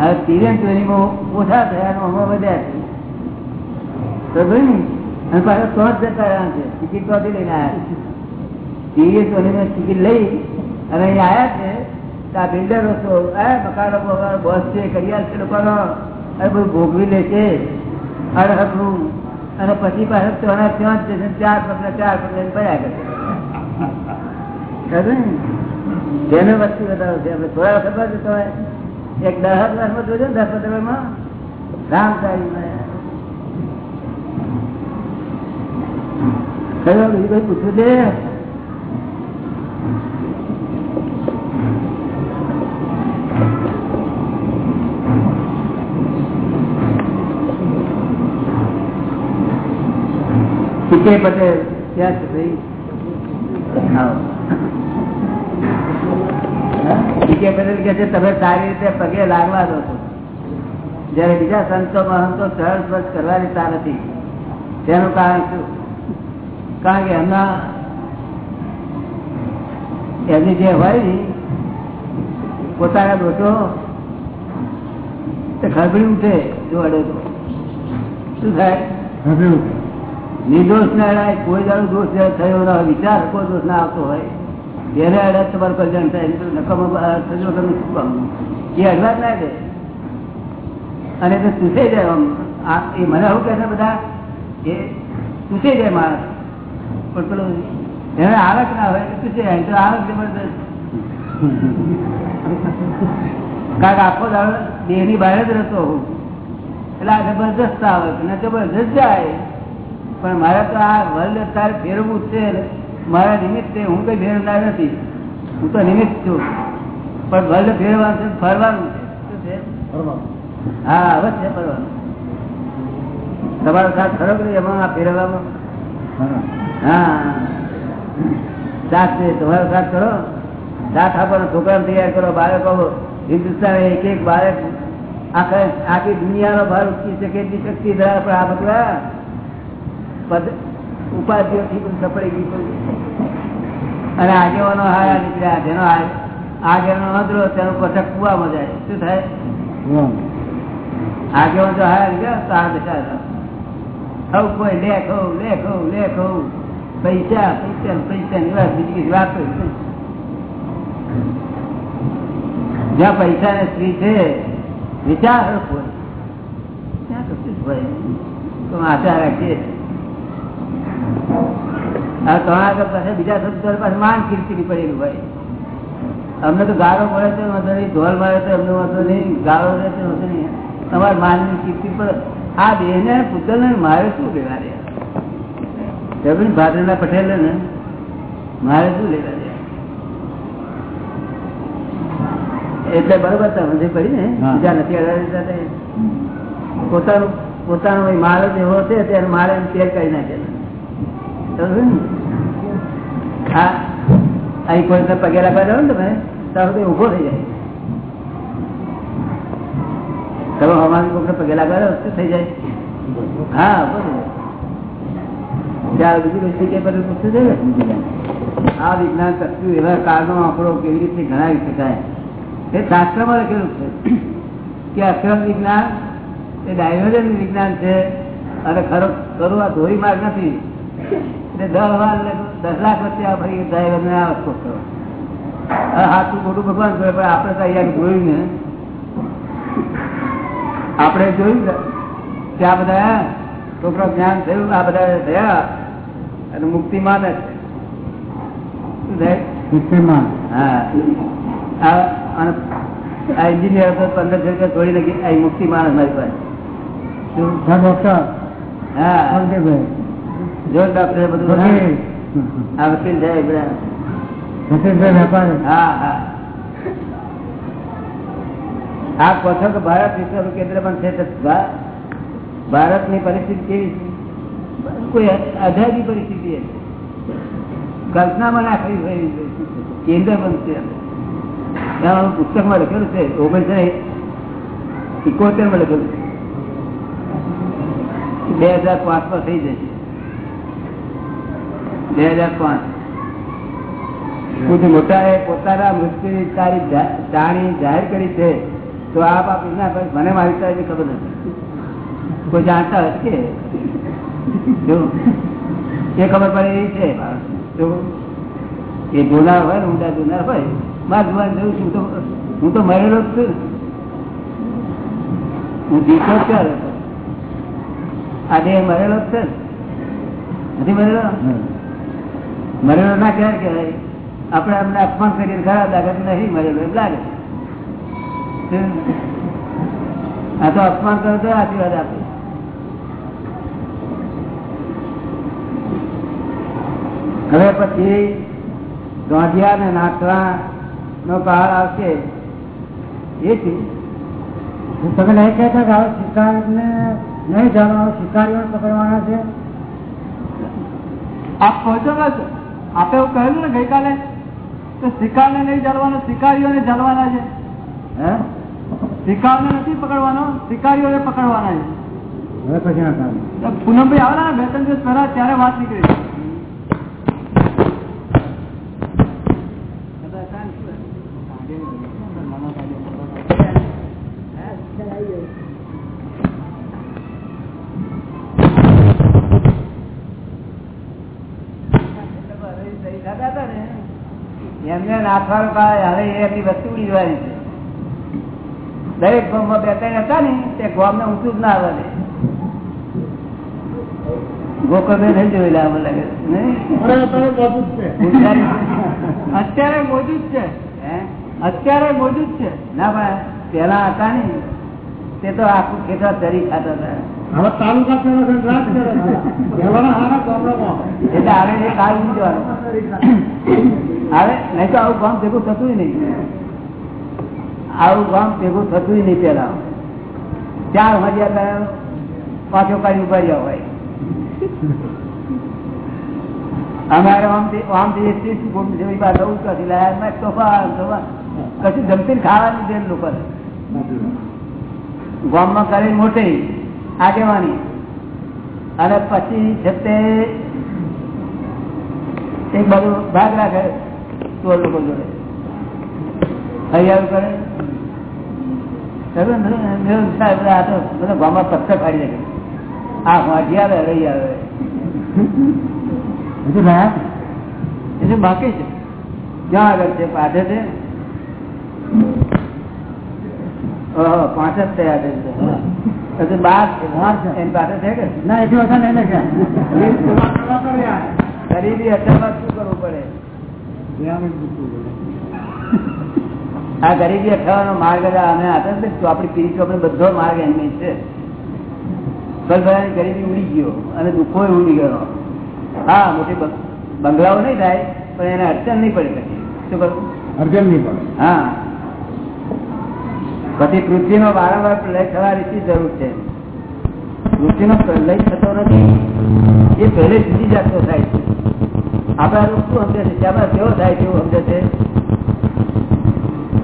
હવે તિરિયન જોઈનીમાં ઓછા થયા અને આમાં વધ્યા છે. તો ભાઈ અને પાછા તો જ જતા રહ્યા છે. ટિકિટ તો લઈને આવ્યા ટીવીએસ જોઈને ટિકિટ લઈ, અને અહીંયા આવ્યા છે. આ બિલ્ડરો તો, આ મકાનો બસ છે, કરિયાલ છે લોકોનો. આ બધું ભોગવી લે છે. અડહકનું, અને પછી પાછા ત્રણ ત્યાં જ છે ચાર પગલા ચાર પગલા ભર્યા કરે? જેને વસ્તી વધારો છે, આપણે થોડા વખત બાદ તો એક દસ વર્ષમાં જોજો, દસ પંદરમાં રામચારી બીજું કઈ પૂછવું છે? ટીકે પટેલ ક્યાં છે ભાઈ આવો. પટેલ કે છે તમે સારી રીતે પગે લાગવા દો છો. જયારે બીજા સંતો મહંતો સરળ સ્પર્શ કરવા દેતા નથી. તેનું કારણ શું? કારણ કે એમના એમની જે હોય ને પોતાના દોષો ખરબડી ઉઠે જો અડે તો. શું થાય? નિર્દોષ ના અડાય કોઈ દાડો દોષ થયો ના હોય, વિચાર કોઈ દોષ ના આવતો હોય એને અડાય તમારું કલ્યાણ થાય. નકામો થજો, તમે શું કામ? એ અડવા ના દે. અને તે ચૂસાઈ જાય આમ. એ મને આવું કહે છે બધા એ ચૂસાઈ જાય માણસ. પણ પેલું એને આવક ના હોય ચૂસાઈ જાય. તો આવક જબરદસ્ત. કારણ કે આખો દાડો દેહની બહાર જ રહેતો એટલે આ જબરદસ્ત આવે ને જબરદસ્ત જાય. પણ મારે તો આ વર્લ્ડ તારે ફેરવવું છે મારા નિમિત્તે હું કઈ ફેરવનાર નથી. હું તો નિમિત્ત છું. પણ વર્લ્ડ ફેરવાનું છે, ફરવાનું છે. હા અવશ્ય ફરવાનું. તમારો સાથ ખરો કે એમાં આ ફેરવવામાં હા. સાથ છે, તમારો સાથ કરો સાથ આપવાનો છોકરા તૈયાર કરો, બાળકો હિન્દુસ્તાન એક એક બાળક આખા આખી દુનિયાનો ભાર ઉચકી શકે એટલી શક્તિ ધરાવે આ બધું ઉપાધિઓથી પણ સપડી ગઈ અને આગેવાનો હારા નીકળ્યા જેનો આગેવાનો નદરો તેનો પટક કુવામાં જાય. શું થાય? આગેવાનો જો હારા નીકળ્યા તો આ દશા થાય. કોઈ લેખ ખવું લેખ ખવું લેખ ખવું પૈસા પૈસા પૈસા ની વાત બીજી વાત જ્યાં પૈસા ને સ્ત્રી છે વિચાર ત્યાં કશું જ હોય? તો આશા રાખીએ આ ત્રણ આગળ પાસે બીજા શબ્દો પાસે માન કીર્તિ પડેલું હોય. અમને તો ગાળો મળે તો વાંધો નહીં. ઢોલ મળે તો અમને વાંધો નહીં. ગાળો રહે તો વાંધો નહીં. તમારે માનની કીર્તિ પર આ દેહ ને પૂતલ ને મારે શું લેવા દે ભાદરના પટેલ ને મારે શું લેવા દે એટલે બરોબર સમજે પડી ને બીજા નથી અડાડી પોતાનું પોતાનો માલ જ છે ત્યારે મારે એમ શેર કરી નાખે? હા અહીં કોઈ પગે રાખવા જાવ ને તમે, તારો તો ઊભો થઈ જાય. તમે હવામાન કોઈ પગે લાગવા જાવ થઈ જાય. હા ઊભો થઈ જાય. આ વિજ્ઞાન શક્તિ એવા કારણો આંકડો કેવી રીતે ગણાવી શકાય. એ શાસ્ત્રમાં લખેલું છે કે અક્રમ વિજ્ઞાન એ ડાયવર્જન વિજ્ઞાન છે. અને ખરો, ખરું આ ધોરી માર્ગ નથી. દસ લાખ વચ્ચે આપણે ને આ વસ્તુ કરો. હાથું ખોટું ભગવાન કરે પણ આપણે તો અહીંયા જોયું ને. આપણે જોયું કે ત્યાં બધા છોકરા જ્ઞાન થયું આ બધા થયા અને મુક્તિ માને છે. આ આ એન્જિનિયર તો પંદર રૂપિયા છોડી નાખી આ મુક્તિ માણસ મારી પાસે? હા બલદેવભાઈ જો ડોક્ટર બધું આ વકીલ છે હા હા. આ કહો કે ભારત વિશ્વનું કેન્દ્ર પણ છે ભારતની ભારતની પરિસ્થિતિ કેવી છે? કોઈ અધારી પરિસ્થિતિ કલ્પનામાં નાખવી હોય કેન્દ્ર પણ છે. ત્યાં પુસ્તકમાં લખેલું છે ઓગણીસો ઇકોતેરમાં લખેલું છે. બે હજાર પાંચમાં થઈ જશે. બે હજાર પાંચ ખુદ મોટાએ પોતાના મૃત્યુની તારીખ જાણી, જાહેર કરી છે, તો આ બાપ ના મને મારી તારીખ ખબર નથી. કોઈ જાણતા હશે? એ ખબર પડે એવી છે. એ જોનાર હોય ને, ઊંડા જોનાર હોય, મારે જોવા જવું છું તો, હું તો મરેલો જ છું. હું જીતો આજે આ દેહ મરેલો જ છે. નથી મરેલો? મરેલો ના ક્યારે કહેવાય? આપણે અમને અપમાન કરીને ખરાબ લાગે નહીં મરેલો એમ લાગે. આ તો અપમાન કરો તો આશીર્વાદ આપે. હવે પછી ગાંધિયા ને નાથવા નો પહાડ આવશે. એથી તમે નહીં કહેતા કે હવે શિકારીને નહીં જાણવા શિકારીઓને પકડવાના છે. આપ પહોંચો છો આપે એવું કહેલું ને ગઈકાલે? તો શિકારને નહીં જાળવાનો શિકારીઓને જાળવાના છે. હે? શિકારને નથી પકડવાનો શિકારીઓને પકડવાના છે. પૂનમભાઈ આવેલા ને બે ત્રણ દિવસ પહેલા ત્યારે વાત નીકળી. નાખવાનું કાળે હવે એમની વસ્તુ ઉડી જવાની છે. દરેક ગામમાં બે ત્રણ હતા ને તે ગામને ઊંચું જ ના આવે. ને નહીં જોયેલા મને લાગે અત્યારે મોજૂદ છે. અત્યારે મોજૂદ છે. ના ભાઈ પેલા હતા ને તે તો આખું ખેતર ચરી ખાતા હતા. હવે તાલુકા એટલે આવે જવાનું આવે? નહીં તો આવું ગામ ભેગું થતું નહીં. આવું ગામ ભેગું થતું નહીં પેલા ચાર હજાર પાછો કાઢી ઊભા રહ્યા હોય. અમારે આમથી શું જેવી બાર જવું કથી લાયા કશું જમતી ખાવાની છે લોકો ગામમાં કરી મોટી આગેવાની. અને પછી છે તે એક બાજુ ભાગ રાખે. ચોર લોકો જોડે હૈયારું કરે ખરું ને? મેં સાહેબ આ તો બધા ગામમાં પથ્થર કાઢી નાખે આ વાંચી આવે રહી આવે હજુ રહ્યા એટલે બાકી છે ક્યાં આગળ છે પાછળ છે ઓહો, પાંચ જ થયા છે હજુ બાર છે બાર છે. એની પાસે છે કે ના એથી વધારે નહીં લખ્યા ગરીબી અઠામાં શું કરવું પડે આ ગરીબી અઠાવાનો માર્ગ અમે હતા ને આપણી પીડી આપણે બધો માર્ગ એમને છે. ગરીબી ઉડી ગયો અને દુઃખો ઉડી ગયો. હા મોટી બંગલાઓ નહીં થાય પણ એને અડચણ નહીં પડી શકે. શું કરવું અડચણ નહીં પડે. હા. પછી પૃથ્વીનો વારંવાર પ્રલય થવાની શી જરૂર છે? પૃથ્વીનો પ્રલય થતો નથી. એ પહેલે જુદી જાતનો થાય છે. આપણા શું સમજે છે? કે આપણે કેવો થાય છે સમજે છે?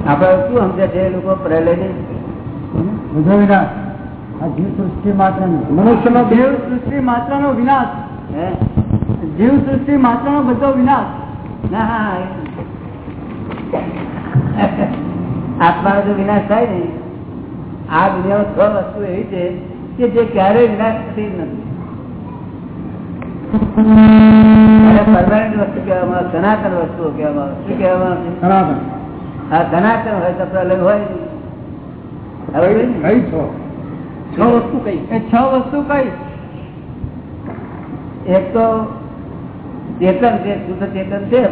આપણા શું સમજે છે એ લોકો પ્રલયની વિનાશ આ જીવ સૃષ્ટિ માત્ર મનુષ્યનો જીવ? સૃષ્ટિ માત્રનો વિનાશ. જીવ સૃષ્ટિ માત્રનો બધો વિનાશ. આત્મા આત્માનો જો વિનાશ થાય ને આ દુનિયામાં છ વસ્તુ એવી છે કે જે ક્યારેય વિનાશ થતી નથી. પરમાનન્ટ વસ્તુ કહેવામાં સનાતન વસ્તુઓ કહેવામાં શું કહેવામાં આવે? સનાતન. હોય તો પ્રલય હોય. હવે જોયું ને? કઈ છો? છ વસ્તુ કઈ. છ વસ્તુ કઈ? એક તો ચેતન છે શુદ્ધ ચેતન છે.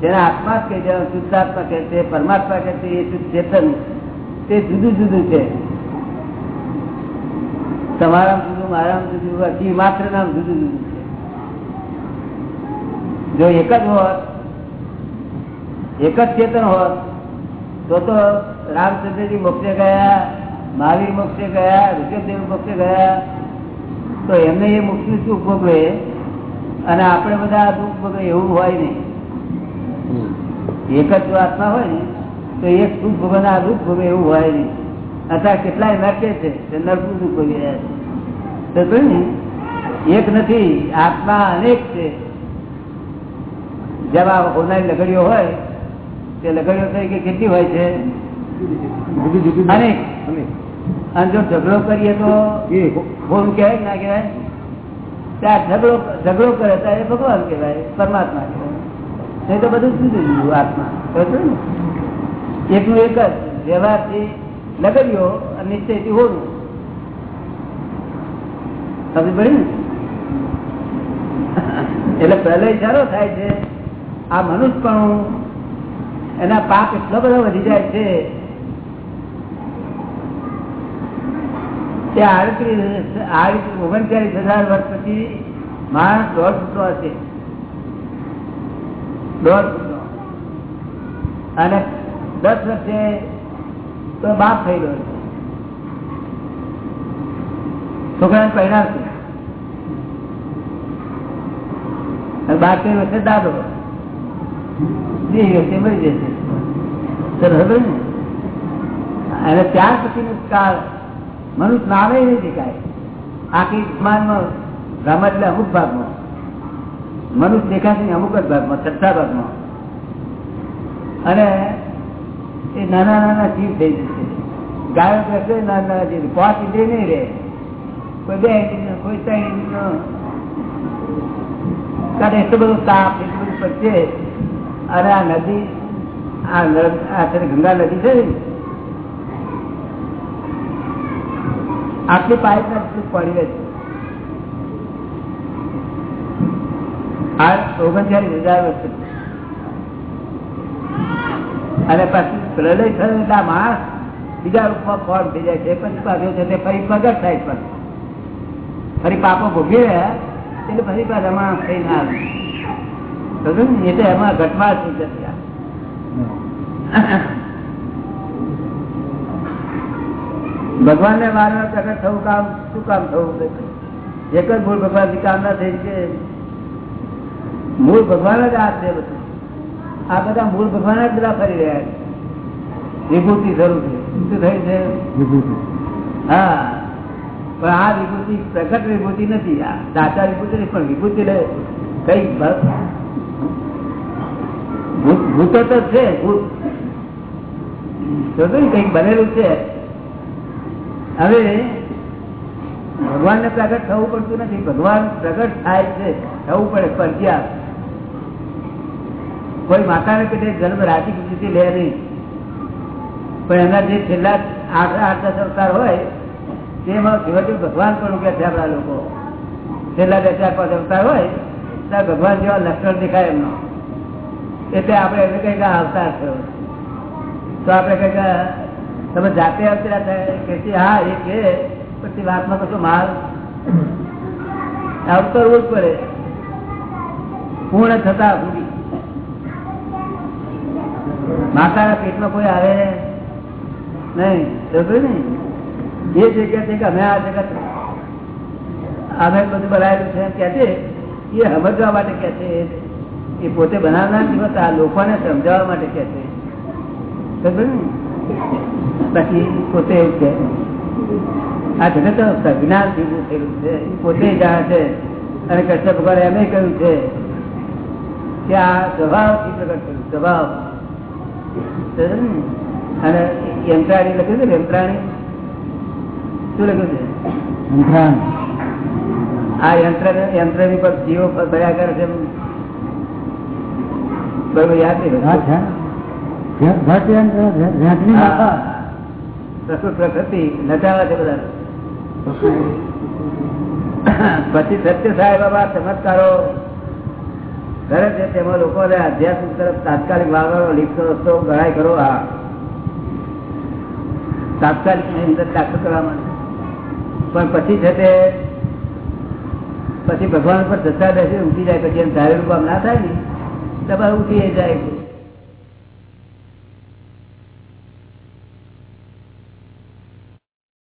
જેને આત્મા કે કહે શુદ્ધ આત્મા કે છે પરમાત્મા કે છે એ શુદ્ધ ચેતન તે જુદું જુદું છે. તમારા જુદું મારા જુદું માત્ર નામ જુદું જુદું જો એક જ હોત, એક જ ચેતન હોત, તો તો રામચંદ્રજી મોક્ષે ગયા, મહાવીર મોક્ષે ગયા ઋષભદેવ મોક્ષે ગયા. તો એમને એ મુક્તિ સુખ ભોગવે અને આપણે બધા દુઃખ ભોગવે એવું હોય નહીં. એક જ આત્મા હોય ને, તો એક સુખ ભોગવે આ દુઃખ ભોગવે એવું હોય નહીં. અથવા કેટલાય નરકે છે, તે નરકું દુઃખ ભોગવી રહ્યા છે. તો ને, એક નથી, આત્મા અનેક છે. જેમ આ હોનારી લગડીઓ હોય તે લગડીઓ તરીકે કેટલી હોય છે. અને જો ઝઘડો કરીએ તો ફોન કહેવાય ના કહેવાય? ત્યાં ઝઘડો ઝઘડો કરે ત્યારે ભગવાન કહેવાય પરમાત્મા કહેવાય. નહીં તો બધું જુદું જુદું આત્મા. ને? એકનું એક જ વ્યવહારથી લગડ્યો અને નિશ્ચયથી હોવું. સમજ પડી ને? એટલે પ્રલય સારો થાય છે. આ મનુષ્યપણું એના પાપ એટલો બધો વધી જાય છે તે આડત્રીસ આડત્રીસ ઓગણચાલીસ હજાર વર્ષ પછી માણસ દોઢ ફૂટનો હશે. દોઢ ફૂટનો. અને દસ વર્ષે તો બાપ થઈ ગયો છે. છોકરાને અને બાર વર્ષે દાદો. બે વર્ષે મરી જશે સરહદ ને? અને ત્યાર પછીનો કાળ મનુષ્ય નામે નથી કાંઈ આખી માનમાં ગામ એટલે અમુક ભાગમાં. મનુષ્ય દેખાશે અમુક જ ભાગમાં, છઠ્ઠા ભાગમાં. અને એ નાના નાના જીવ થઈ જશે. ગાયો કરશે નાના નાના જીવ. પાંચ ઇન્દ્રિય નહીં રહે. કોઈ બે ઇન્દ્રિય કોઈ ત્રણ ઇન્દ્રિય કારણ એટલો બધો તાપ એટલું બધું પડશે અને આ નદી, આ ગંગા નદી છે આટલી પાઇપ ના પડી રહી આ ઓગણચાલીસ હજાર વર્ષ અને પછી પ્રલય થયો એટલે આ માણસ બીજા રૂપમાં ફોર્મ થઈ જાય છે. પછી પાછો છે ફરી પ્રગટ થાય પણ ફરી પાપો ભોગવી રહ્યા, એટલે ફરી પાછા માણસ થઈને આવે. એમાં ઘટમાં? ભગવાન ને વારંવાર પ્રગટ થવું કામ શું કામ થવું એક જ મૂળ ભગવાનથી કામ ના થઈ છે. મૂળ ભગવાન જ આ છે બધું. આ બધા મૂળ ભગવાન જ બધા ફરી રહ્યા છે. વિભૂતિ જરૂર છે શું થઈ છે? વિભૂતિ. હા. પણ આ વિભૂતિ પ્રગટ વિભૂતિ નથી. આ દાતા વિભૂતિ પણ વિભૂતિ કઈ ભૂત તો છે, ભૂત. કંઈક બનેલું છે. હવે ભગવાન ને પ્રગટ થવું પડતું નથી. ભગવાન પ્રગટ થાય છે, થવું પડે ફરજિયાત કોઈ માતાને કે જન્મ રાજી ખુશીથી લે નહીં. પણ એના જે છેલ્લા આઠ આઠ, દસ અવતાર હોય, તેમાં જીવતી ભગવાન પણ ઉગ્યા છે આપણા લોકો. છેલ્લા બે, ચાર, પાંચ અવતાર હોય, ત્યાં ભગવાન જેવા લક્ષણ દેખાય એમનો. એટલે આપણે એમને કઈ અવતાર થયો તો આપણે કઈ તમે જાતે થાય કે હા, એ કે પછી વાતમાં કશો માલ અવતરવું જ પડે પૂર્ણ થતા સુધી. માતાના પેટમાં કોઈ આવે નહીં સમજ્યું ને એ જગ્યા છે કે અમે આ જગત અમે બધું બનાવેલું છે કે છે. એ સમજવા માટે કે છે. એ પોતે બનાવનાર નથી હોતા લોકોને સમજાવવા માટે કે છે. બાકી પોતે એવું છે આ જગત સજ્ઞાન જેવું થયેલું છે. એ પોતે જાણે છે અને કૃષ્ણ ભગવાન એમ કહ્યું છે કે આ સ્વભાવથી પ્રગટ થયું સ્વભાવ. અને યંત્રાણી લખ્યું છે યંત્રાણી? શું લખ્યું છે? આ યંત્ર યંત્રની પર જીવો પર ભર્યા કરે છે બરોબર યાદ નહીં. પ્રકૃત નચાવે છે બધા. પછી સત્ય સાહેબ બાબા ચમત્કારો કરે છે તેમાં લોકોને આધ્યાત્મિક તરફ તાત્કાલિક વાગણો લીપનો રસ્તો ગણાય કરો આ તાત્કાલિકની અંદર દાખલ કરવામાં પણ પછી છે તે પછી ભગવાન પર જતા રહેશે ઉઠી જાય પછી એમ ધારેલું કામ ના થાય ને. તમારે ઉઠી જાય